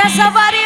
Can somebody